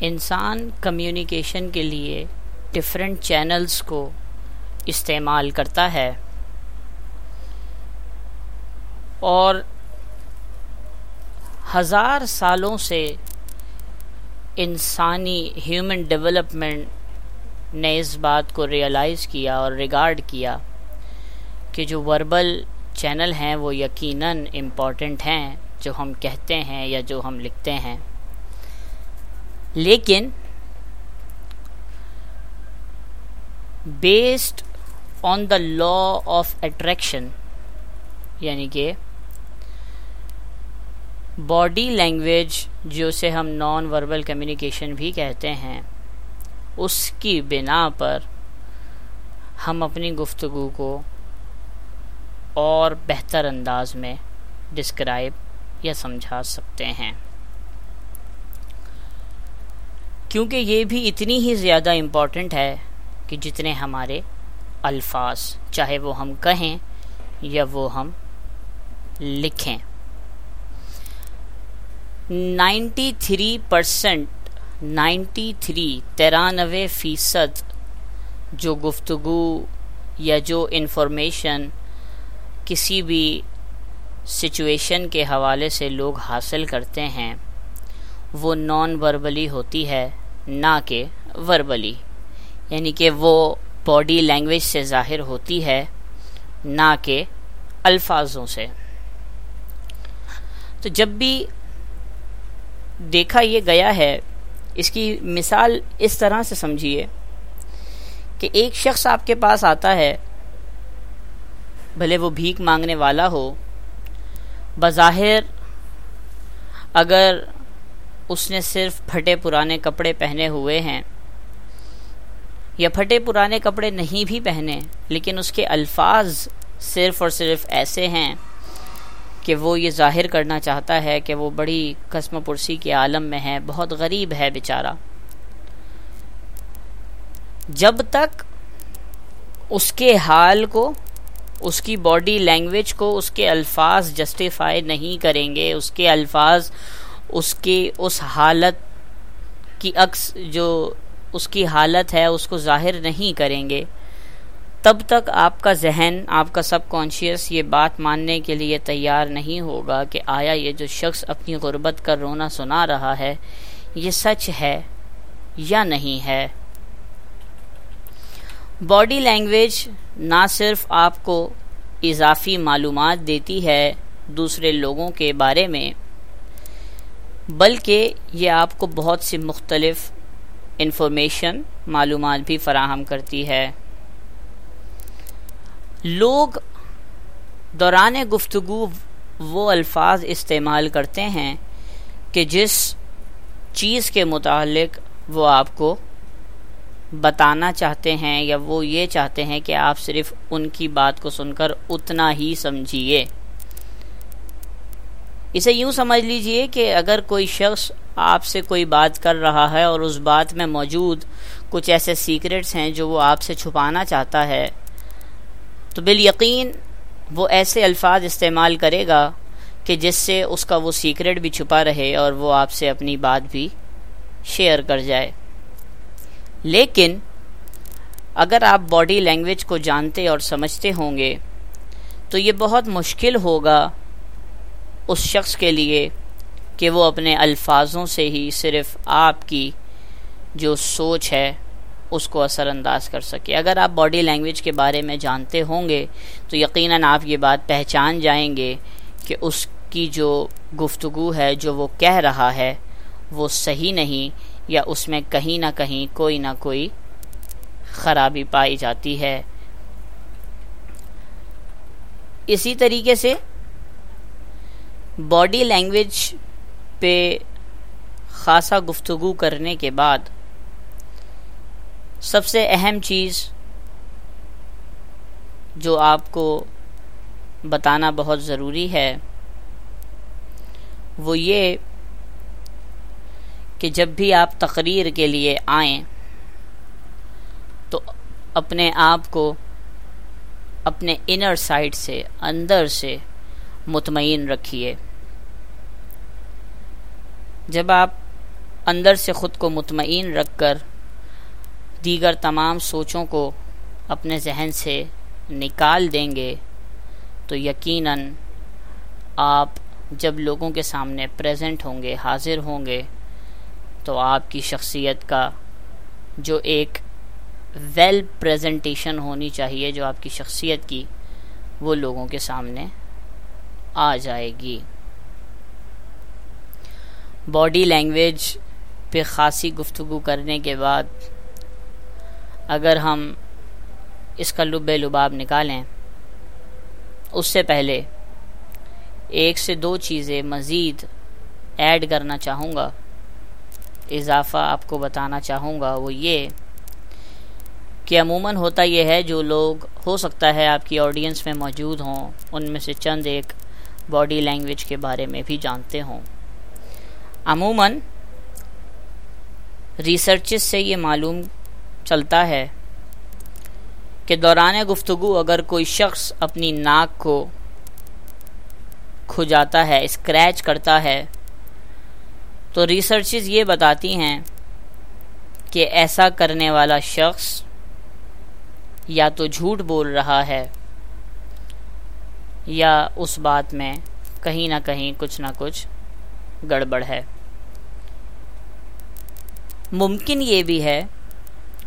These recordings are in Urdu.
انسان کمیونیکیشن کے لیے ڈفرینٹ چینلز کو استعمال کرتا ہے۔ اور ہزار سالوں سے انسانی ہیومن ڈیولپمنٹ نے اس بات کو ریئلائز کیا اور ریگارڈ کیا کہ جو وربل چینل ہیں وہ یقیناً امپورٹنٹ ہیں، جو ہم کہتے ہیں یا جو ہم لکھتے ہیں۔ لیکن based on the law of attraction یعنی کہ باڈی لینگویج جو سے ہم نان وربل کمیونیکیشن بھی کہتے ہیں، اس کی بنا پر ہم اپنی گفتگو کو اور بہتر انداز میں ڈسکرائب یا سمجھا سکتے ہیں۔ کیونکہ یہ بھی اتنی ہی زیادہ امپورٹنٹ ہے کہ جتنے ہمارے الفاظ، چاہے وہ ہم کہیں یا وہ ہم لکھیں۔ Ninety three percent, ninety three ترانوے فیصد جو گفتگو یا جو انفارمیشن کسی بھی سچویشن کے حوالے سے لوگ حاصل کرتے ہیں، وہ نان وربلی ہوتی ہے۔ نہ کہ وربلی یعنی کہ وہ باڈی لینگویج سے ظاہر ہوتی ہے، نہ کہ الفاظوں سے۔ تو جب بھی دیکھا یہ گیا ہے، اس کی مثال اس طرح سے سمجھیے کہ ایک شخص آپ کے پاس آتا ہے، بھلے وہ بھیک مانگنے والا ہو، بظاہر اگر اس نے صرف پھٹے پرانے کپڑے پہنے ہوئے ہیں۔ یا پھٹے پرانے کپڑے نہیں بھی پہنے، لیکن اس کے الفاظ صرف اور صرف ایسے ہیں کہ وہ یہ ظاہر کرنا چاہتا ہے کہ وہ بڑی قسم پرسی کے عالم میں ہے، بہت غریب ہے بیچارہ۔ جب تک اس کے حال کو، اس کی باڈی لینگویج کو، اس کے الفاظ جسٹیفائی نہیں کریں گے، اس کے الفاظ اس کی، اس حالت کی عکس جو اس کی حالت ہے، اس کو ظاہر نہیں کریں گے۔ تب تک آپ کا ذہن، آپ کا سب کانشیس یہ بات ماننے کے لیے تیار نہیں ہوگا کہ آیا یہ جو شخص اپنی غربت کا رونا سنا رہا ہے، یہ سچ ہے یا نہیں ہے۔ باڈی لینگویج نہ صرف آپ کو اضافی معلومات دیتی ہے دوسرے لوگوں کے بارے میں بلکہ یہ آپ کو بہت سی مختلف انفارمیشن، معلومات بھی فراہم کرتی ہے۔ لوگ دوران گفتگو وہ الفاظ استعمال کرتے ہیں کہ جس چیز کے متعلق وہ آپ کو بتانا چاہتے ہیں یا وہ یہ چاہتے ہیں کہ آپ صرف ان کی بات کو سن کر اتنا ہی سمجھیے۔ اسے یوں سمجھ لیجیے کہ اگر کوئی شخص آپ سے کوئی بات کر رہا ہے اور اس بات میں موجود کچھ ایسے سیکرٹس ہیں جو وہ آپ سے چھپانا چاہتا ہے، تو بال یقین وہ ایسے الفاظ استعمال کرے گا کہ جس سے اس کا وہ سیکرٹ بھی چھپا رہے اور وہ آپ سے اپنی بات بھی شیئر کر جائے۔ لیکن اگر آپ باڈی لینگویج کو جانتے اور سمجھتے ہوں گے، تو یہ بہت مشکل ہوگا اس شخص کے لیے کہ وہ اپنے الفاظوں سے ہی صرف آپ کی جو سوچ ہے، اس کو اثر انداز کر سکے۔ اگر آپ باڈی لینگویج کے بارے میں جانتے ہوں گے، تو یقیناً آپ یہ بات پہچان جائیں گے کہ اس کی جو گفتگو ہے، جو وہ کہہ رہا ہے، وہ صحیح نہیں یا اس میں کہیں نہ کہیں کوئی نہ کوئی خرابی پائی جاتی ہے۔ اسی طریقے سے باڈی لینگویج پہ خاصا گفتگو کرنے کے بعد سب سے اہم چیز جو آپ کو بتانا بہت ضروری ہے وہ یہ کہ جب بھی آپ تقریر کے لیے آئیں تو اپنے آپ کو اپنے انر سائڈ سے اندر سے مطمئن رکھیے۔ جب آپ اندر سے خود کو مطمئن رکھ کر دیگر تمام سوچوں کو اپنے ذہن سے نکال دیں گے، تو یقیناً آپ جب لوگوں کے سامنے پریزنٹ ہوں گے، حاضر ہوں گے، تو آپ کی شخصیت کا جو ایک ویل پریزنٹیشن ہونی چاہیے، جو آپ کی شخصیت کی، وہ لوگوں کے سامنے آ جائے گی۔ باڈی لینگویج پہ خاصی گفتگو کرنے کے بعد اگر ہم اس کا لب لباب نکالیں، اس سے پہلے ایک سے دو چیزیں مزید ایڈ کرنا چاہوں گا، اضافہ آپ کو بتانا چاہوں گا، وہ یہ کہ عموماً ہوتا یہ ہے، جو لوگ، ہو سکتا ہے آپ کی آڈینس میں موجود ہوں، ان میں سے چند ایک باڈی لینگویج کے بارے میں بھی جانتے ہوں۔ عموماً ریسرچز سے یہ معلوم چلتا ہے کہ دوران گفتگو اگر کوئی شخص اپنی ناک کو کھجاتا ہے اسکریچ کرتا ہے، تو ریسرچز یہ بتاتی ہیں کہ ایسا کرنے والا شخص یا تو جھوٹ بول رہا ہے یا اس بات میں کہیں نہ کہیں کچھ نہ کچھ گڑبڑ ہے۔ ممکن یہ بھی ہے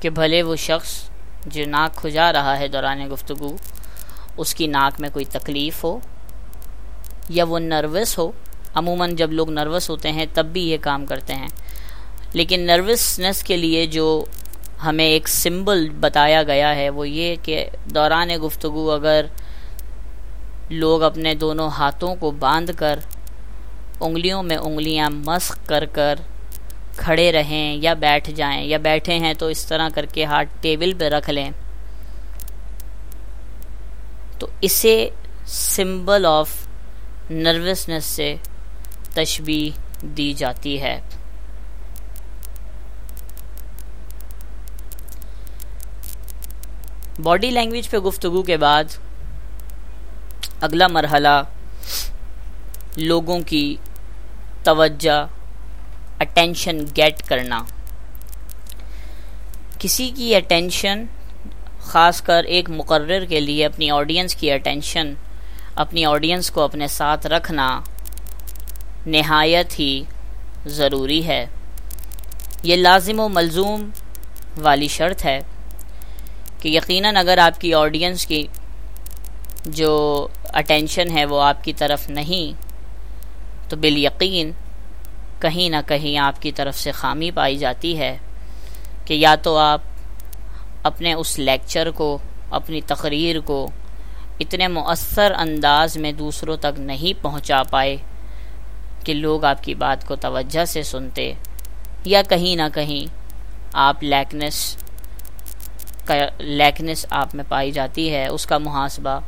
کہ بھلے وہ شخص جو ناک کھجا رہا ہے دوران گفتگو، اس کی ناک میں کوئی تکلیف ہو یا وہ نروس ہو۔ عموماً جب لوگ نروس ہوتے ہیں تب بھی یہ کام کرتے ہیں۔ لیکن نروسنس کے لیے جو ہمیں ایک سمبل بتایا گیا ہے وہ یہ کہ دوران گفتگو اگر لوگ اپنے دونوں ہاتھوں کو باندھ کر انگلیوں میں انگلیاں مسق کر کر کھڑے رہیں یا بیٹھ جائیں یا بیٹھے ہیں تو اس طرح کر کے ہاتھ ٹیبل پہ رکھ لیں۔ تو اسے سمبل آف نروسنس سے تشبیح دی جاتی ہے۔ باڈی لینگویج پہ گفتگو کے بعد اگلا مرحلہ لوگوں کی توجہ اٹینشن گیٹ کرنا۔ کسی کی اٹینشن خاص کر ایک مقرر کے لیے اپنی آڈینس کی اٹینشن اپنی آڈینس کو اپنے ساتھ رکھنا نہایت ہی ضروری ہے۔ یہ لازم و ملزوم والی شرط ہے کہ یقیناً اگر آپ کی آڈینس کی جو اٹینشن ہے وہ آپ کی طرف نہیں تو بالیقین کہیں نہ کہیں آپ کی طرف سے خامی پائی جاتی ہے کہ یا تو آپ اپنے اس لیکچر کو، اپنی تقریر کو اتنے مؤثر انداز میں دوسروں تک نہیں پہنچا پائے کہ لوگ آپ کی بات کو توجہ سے سنتے یا کہیں نہ کہیں آپ لیکنس کا، لیکنس آپ میں پائی جاتی ہے، اس کا محاسبہ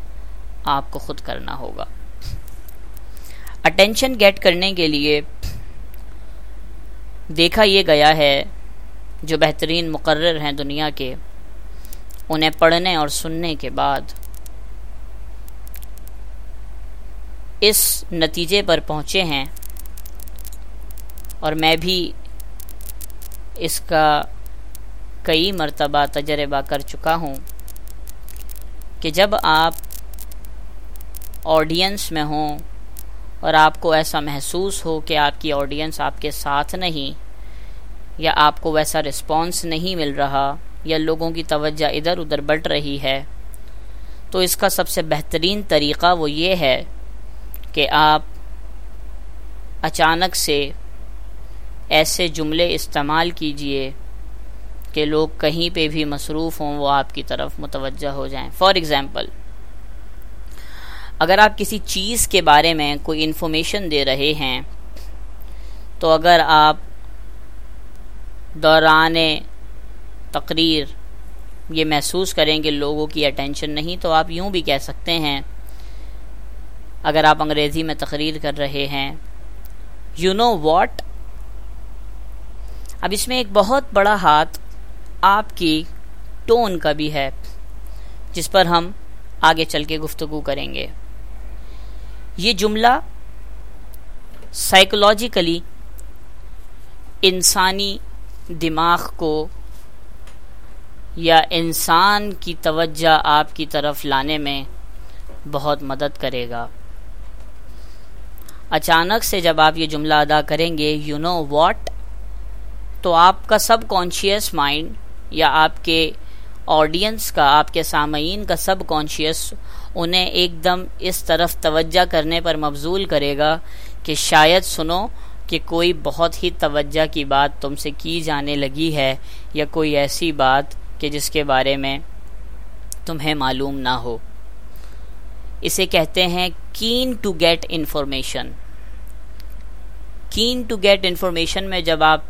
آپ کو خود کرنا ہوگا۔ اٹینشن گیٹ کرنے کے لیے دیکھا یہ گیا ہے جو بہترین مقرر ہیں دنیا کے، انہیں پڑھنے اور سننے کے بعد۔ اس نتیجے پر پہنچے ہیں۔ اور میں بھی اس کا کئی مرتبہ تجربہ کر چکا ہوں کہ جب آپ آڈینس میں ہوں اور آپ کو ایسا محسوس ہو کہ آپ کی آڈینس آپ کے ساتھ نہیں، یا آپ کو ویسا رسپانس نہیں مل رہا، یا لوگوں کی توجہ ادھر ادھر بڑھ رہی ہے۔ تو اس کا سب سے بہترین طریقہ وہ یہ ہے کہ آپ اچانک سے ایسے جملے استعمال کیجیے کہ لوگ کہیں پہ بھی مصروف ہوں وہ آپ کی طرف متوجہ ہو جائیں۔ فار ایگزامپل اگر آپ کسی چیز کے بارے میں کوئی انفارمیشن دے رہے ہیں، تو اگر آپ دوران تقریر یہ محسوس کریں کہ لوگوں کی اٹینشن نہیں، تو آپ یوں بھی کہہ سکتے ہیں، اگر آپ انگریزی میں تقریر کر رہے ہیں یو نو واٹ اب اس میں ایک بہت بڑا ہاتھ آپ کی ٹون کا بھی ہے، جس پر ہم آگے چل کے گفتگو کریں گے۔ یہ جملہ سائیکولوجیکلی انسانی دماغ کو یا انسان کی توجہ آپ کی طرف لانے میں بہت مدد کرے گا۔ اچانک سے جب آپ یہ جملہ ادا کریں گے یو نو واٹ تو آپ کا سب کانشیس مائنڈ یا آپ کے آڈینس کا، آپ کے سامعین کا سب کانشیس انہیں ایک دم اس طرف توجہ کرنے پر مبزول کرے گا کہ شاید سنو کہ کوئی بہت ہی توجہ کی بات تم سے کی جانے لگی ہے یا کوئی ایسی بات کہ جس کے بارے میں تمہیں معلوم نہ ہو۔ اسے کہتے ہیں can to get information can to get information میں جب آپ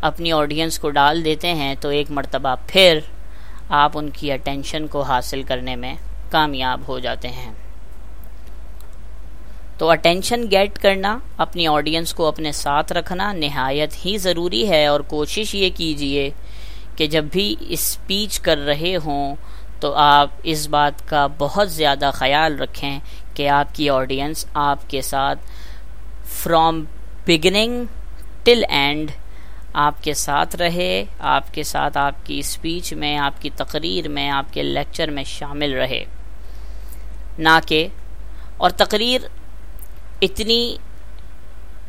اپنی آڈینس کو ڈال دیتے ہیں تو ایک مرتبہ پھر آپ ان کی اٹینشن کو حاصل کرنے میں کامیاب ہو جاتے ہیں۔ تو اٹینشن گیٹ کرنا، اپنی آڈینس کو اپنے ساتھ رکھنا نہایت ہی ضروری ہے اور کوشش یہ کیجیے کہ جب بھی اسپیچ کر رہے ہوں تو آپ اس بات کا بہت زیادہ خیال رکھیں کہ آپ کی آڈینس آپ کے ساتھ فرام بگننگ ٹل اینڈ آپ کے ساتھ رہے، آپ کے ساتھ آپ کی اسپیچ میں، آپ کی تقریر میں، آپ کے لیکچر میں شامل رہے۔ نہ کہ، اور تقریر اتنی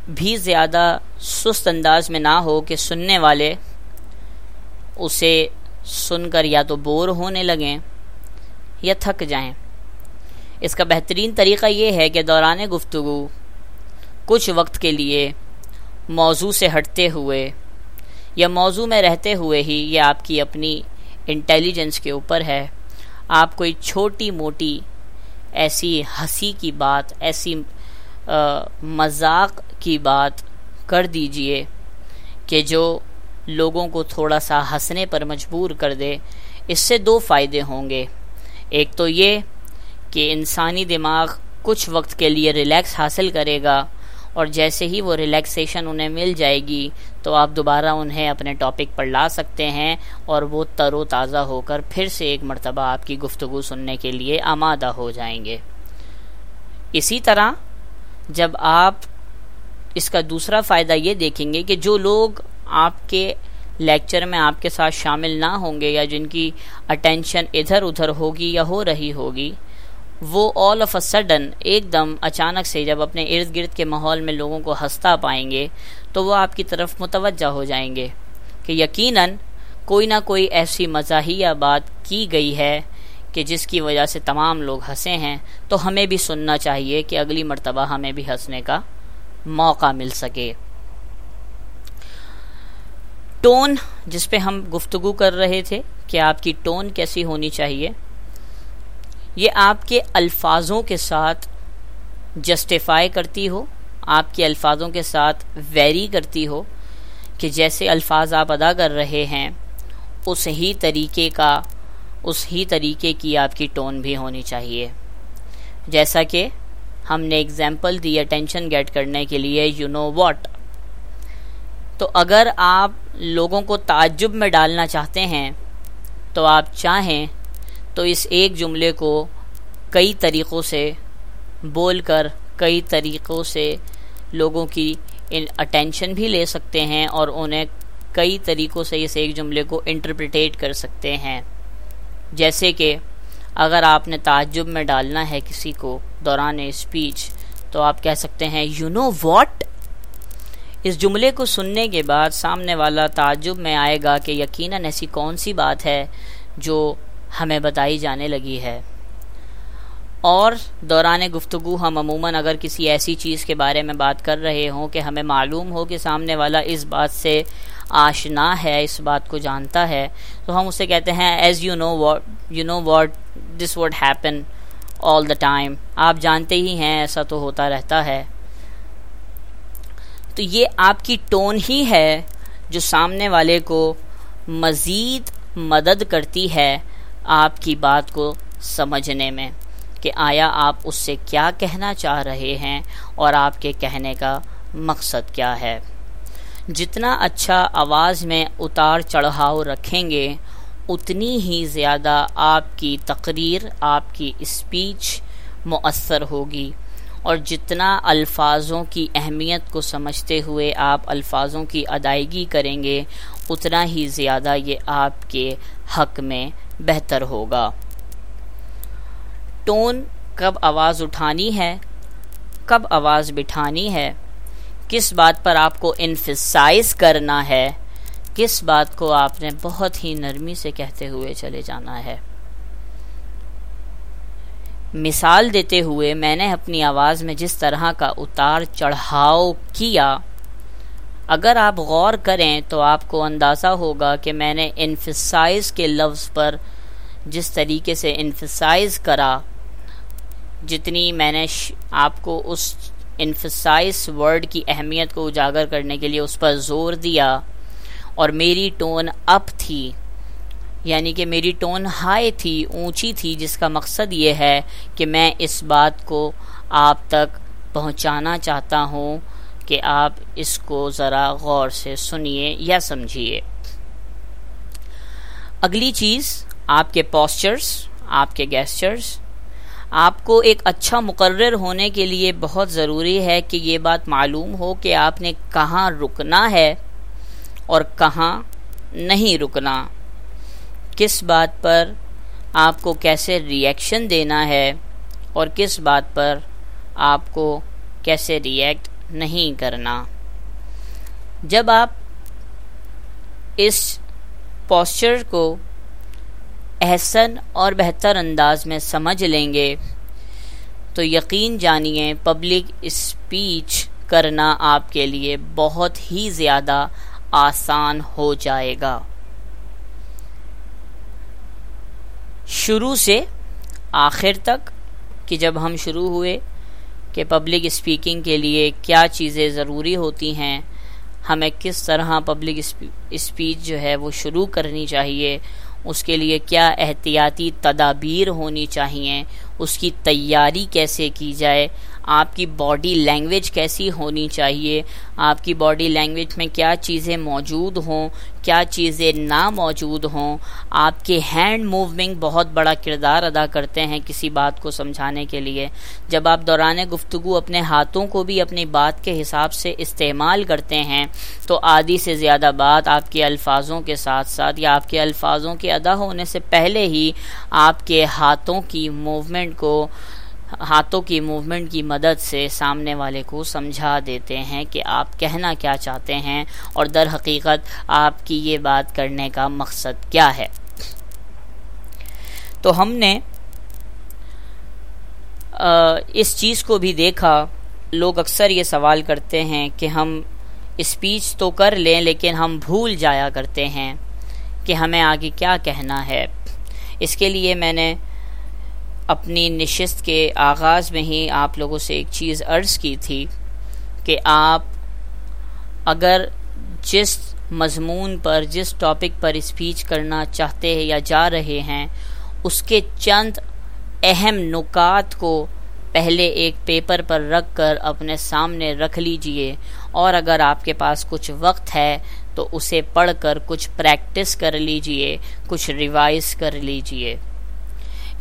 بھی زیادہ سست انداز میں نہ ہو کہ سننے والے اسے سن کر یا تو بور ہونے لگیں یا تھک جائیں۔ اس کا بہترین طریقہ یہ ہے کہ دوران گفتگو کچھ وقت کے لیے موضوع سے ہٹتے ہوئے یا موضوع میں رہتے ہوئے ہی یہ آپ کی اپنی انٹیلیجنس کے اوپر ہے۔ آپ کوئی چھوٹی موٹی ایسی ہنسی کی بات، ایسی مذاق کی بات کر دیجیے کہ جو لوگوں کو تھوڑا سا ہنسنے پر مجبور کر دے، اس سے دو فائدے ہوں گے۔ ایک تو یہ کہ انسانی دماغ کچھ وقت کے لیے ریلیکس حاصل کرے گا اور جیسے ہی وہ ریلیکسیشن انہیں مل جائے گی تو آپ دوبارہ انہیں اپنے ٹاپک پر لا سکتے ہیں اور وہ تر و تازہ ہو کر پھر سے ایک مرتبہ آپ کی گفتگو سننے کے لیے آمادہ ہو جائیں گے۔ اسی طرح جب آپ اس کا دوسرا فائدہ یہ دیکھیں گے کہ جو لوگ آپ کے لیکچر میں آپ کے ساتھ شامل نہ ہوں گے یا جن کی اٹینشن ادھر ادھر ہوگی یا ہو رہی ہوگی، وہ آل آف اے سڈن ایک دم اچانک سے جب اپنے ارد گرد کے ماحول میں لوگوں کو ہنستا پائیں گے تو وہ آپ کی طرف متوجہ ہو جائیں گے کہ یقیناً کوئی نہ کوئی ایسی مزاحیہ بات کی گئی ہے کہ جس کی وجہ سے تمام لوگ ہنسے ہیں، تو ہمیں بھی سننا چاہیے کہ اگلی مرتبہ ہمیں بھی ہنسنے کا موقع مل سکے۔ ٹون جس پہ ہم گفتگو کر رہے تھے کہ آپ کی ٹون کیسی ہونی چاہیے، یہ آپ کے الفاظوں کے ساتھ جسٹیفائی کرتی ہو آپ کے الفاظوں کے ساتھ ویری کرتی ہو کہ جیسے الفاظ آپ ادا کر رہے ہیں، اس ہی طریقے کا، اس ہی طریقے کی آپ کی ٹون بھی ہونی چاہیے۔ جیسا کہ ہم نے اگزامپل دی اٹینشن گیٹ کرنے کے لیے یو نو واٹ تو اگر آپ لوگوں کو تعجب میں ڈالنا چاہتے ہیں، تو آپ چاہیں تو اس ایک جملے کو کئی طریقوں سے بول کر، کئی طریقوں سے لوگوں کی اٹینشن بھی لے سکتے ہیں اور انہیں کئی طریقوں سے اس ایک جملے کو انٹرپریٹیٹ کر سکتے ہیں۔ جیسے کہ اگر آپ نے تعجب میں ڈالنا ہے کسی کو دوران اسپیچ تو آپ کہہ سکتے ہیں یو نو واٹ اس جملے کو سننے کے بعد سامنے والا تعجب میں آئے گا کہ یقیناً ایسی کون سی بات ہے جو ہمیں بتائی جانے لگی ہے۔ اور دوران گفتگو ہم عموماً اگر کسی ایسی چیز کے بارے میں بات کر رہے ہوں کہ ہمیں معلوم ہو کہ سامنے والا اس بات سے آشنا ہے، اس بات کو جانتا ہے، تو ہم اسے کہتے ہیں as you know what you know what this would happen all the time آپ جانتے ہی ہیں، ایسا تو ہوتا رہتا ہے۔ تو یہ آپ کی ٹون ہی ہے جو سامنے والے کو مزید مدد کرتی ہے آپ کی بات کو سمجھنے میں۔ کہ آیا آپ اس سے کیا کہنا چاہ رہے ہیں اور آپ کے کہنے کا مقصد کیا ہے؟ جتنا اچھا آواز میں اتار چڑھاؤ رکھیں گے، اتنی ہی زیادہ آپ کی تقریر، آپ کی اسپیچ مؤثر ہوگی۔ اور جتنا الفاظوں کی اہمیت کو سمجھتے ہوئے آپ الفاظوں کی ادائیگی کریں گے، اتنا ہی زیادہ یہ آپ کے حق میں بہتر ہوگا۔ ٹون کب آواز اٹھانی ہے، کب آواز بٹھانی ہے، کس بات پر آپ کو انفسائز کرنا ہے، کس بات کو آپ نے بہت ہی نرمی سے کہتے ہوئے چلے جانا ہے۔ مثال دیتے ہوئے میں نے اپنی آواز میں جس طرح کا اتار چڑھاؤ کیا، اگر آپ غور کریں تو آپ کو اندازہ ہوگا کہ میں نے انفسائز کے لفظ پر جس طریقے سے انفسائز کرا جتنی میں نے آپ کو اس انفسائز ورڈ کی اہمیت کو اجاگر کرنے کے لیے اس پر زور دیا اور میری ٹون اپ تھی یعنی کہ میری ٹون ہائی تھی، اونچی تھی، جس کا مقصد یہ ہے کہ میں اس بات کو آپ تک پہنچانا چاہتا ہوں کہ آپ اس کو ذرا غور سے سنیے یا سمجھیے۔ اگلی چیز، آپ کے پوسچرز آپ کے گیسچرز آپ کو ایک اچھا مقرر ہونے کے لیے بہت ضروری ہے کہ یہ بات معلوم ہو کہ آپ نے کہاں رکنا ہے اور کہاں نہیں رکنا۔ کس بات پر آپ کو کیسے ریئیکشن دینا ہے اور کس بات پر آپ کو کیسے ریئیکٹ نہیں کرنا۔ جب آپ اس پوسچر کو احسن اور بہتر انداز میں سمجھ لیں گے۔ تو یقین جانیے پبلک اسپیچ کرنا آپ کے لیے بہت ہی زیادہ آسان ہو جائے گا۔ شروع سے آخر تک کہ جب ہم شروع ہوئے کہ پبلک اسپیکنگ کے لیے کیا چیزیں ضروری ہوتی ہیں، ہمیں کس طرح پبلک اسپیچ جو ہے وہ شروع کرنی چاہیے اس کے لیے کیا احتیاطی تدابیر ہونی چاہیے؟ اس کی تیاری کیسے کی جائے؟ آپ کی باڈی لینگویج کیسی ہونی چاہیے؟ آپ کی باڈی لینگویج میں کیا چیزیں موجود ہوں؟ کیا چیزیں نہ موجود ہوں؟ آپ کے ہینڈ موونگ بہت بڑا کردار ادا کرتے ہیں کسی بات کو سمجھانے کے لیے۔ جب آپ دوران گفتگو اپنے ہاتھوں کو بھی اپنی بات کے حساب سے استعمال کرتے ہیں، تو آدھی سے زیادہ بات آپ کے الفاظوں کے ساتھ ساتھ یا آپ کے الفاظوں کے ادا ہونے سے پہلے ہی آپ کے ہاتھوں کی موومنٹ کو ہاتھوں کی موومنٹ کی مدد سے سامنے والے کو سمجھا دیتے ہیں کہ آپ کہنا کیا چاہتے ہیں اور در حقیقت آپ کی یہ بات کرنے کا مقصد کیا ہے۔ تو ہم نے اس چیز کو بھی دیکھا۔ لوگ اکثر یہ سوال کرتے ہیں کہ ہم اسپیچ تو کر لیں لیکن ہم بھول جایا کرتے ہیں کہ ہمیں آگے کیا کہنا ہے۔ اس کے لیے میں نے اپنی نشست کے آغاز میں ہی آپ لوگوں سے ایک چیز عرض کی تھی کہ آپ اگر جس مضمون پر، جس ٹاپک پر اسپیچ کرنا چاہتے ہیں یا جا رہے ہیں، اس کے چند اہم نکات کو پہلے ایک پیپر پر رکھ کر اپنے سامنے رکھ لیجیے اور اگر آپ کے پاس کچھ وقت ہے تو اسے پڑھ کر کچھ پریکٹس کر لیجیے، کچھ ریوائز کر لیجیے۔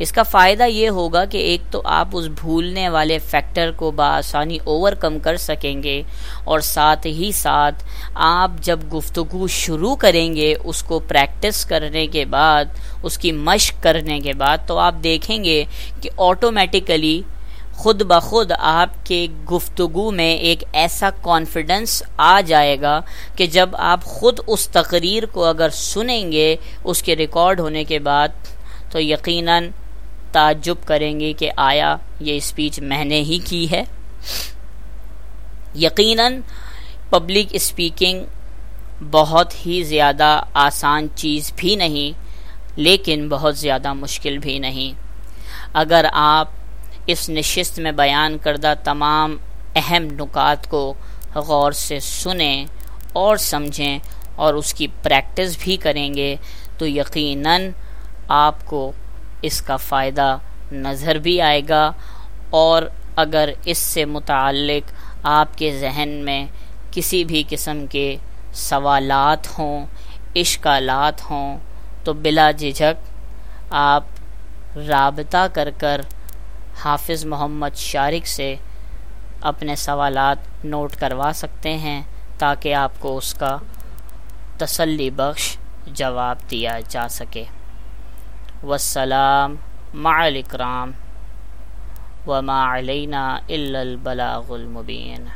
اس کا فائدہ یہ ہوگا کہ ایک تو آپ اس بھولنے والے فیکٹر کو بآسانی اوور کم کر سکیں گے اور ساتھ ہی ساتھ آپ جب گفتگو شروع کریں گے، اس کو پریکٹس کرنے کے بعد، اس کی مشق کرنے کے بعد، تو آپ دیکھیں گے کہ آٹومیٹیکلی خود بخود آپ کے گفتگو میں ایک ایسا کانفیڈنس آ جائے گا کہ جب آپ خود اس تقریر کو اگر سنیں گے، اس کے ریکارڈ ہونے کے بعد، تو یقیناً تعجب کریں گے کہ آیا یہ اسپیچ میں نے ہی کی ہے۔ یقیناً پبلک اسپیکنگ بہت ہی زیادہ آسان چیز بھی نہیں، لیکن بہت زیادہ مشکل بھی نہیں۔ اگر آپ اس نشست میں بیان کردہ تمام اہم نکات کو غور سے سنیں اور سمجھیں اور اس کی پریکٹس بھی کریں گے، تو یقیناً آپ کو اس کا فائدہ نظر بھی آئے گا اور اگر اس سے متعلق آپ کے ذہن میں کسی بھی قسم کے سوالات ہوں، اشکالات ہوں، تو بلا جھجک آپ رابطہ کر کر حافظ محمد شارق سے اپنے سوالات نوٹ کروا سکتے ہیں تاکہ آپ کو اس کا تسلی بخش جواب دیا جا سکے۔ والسلام مع الاکرام وما علینا الا البلاغ المبین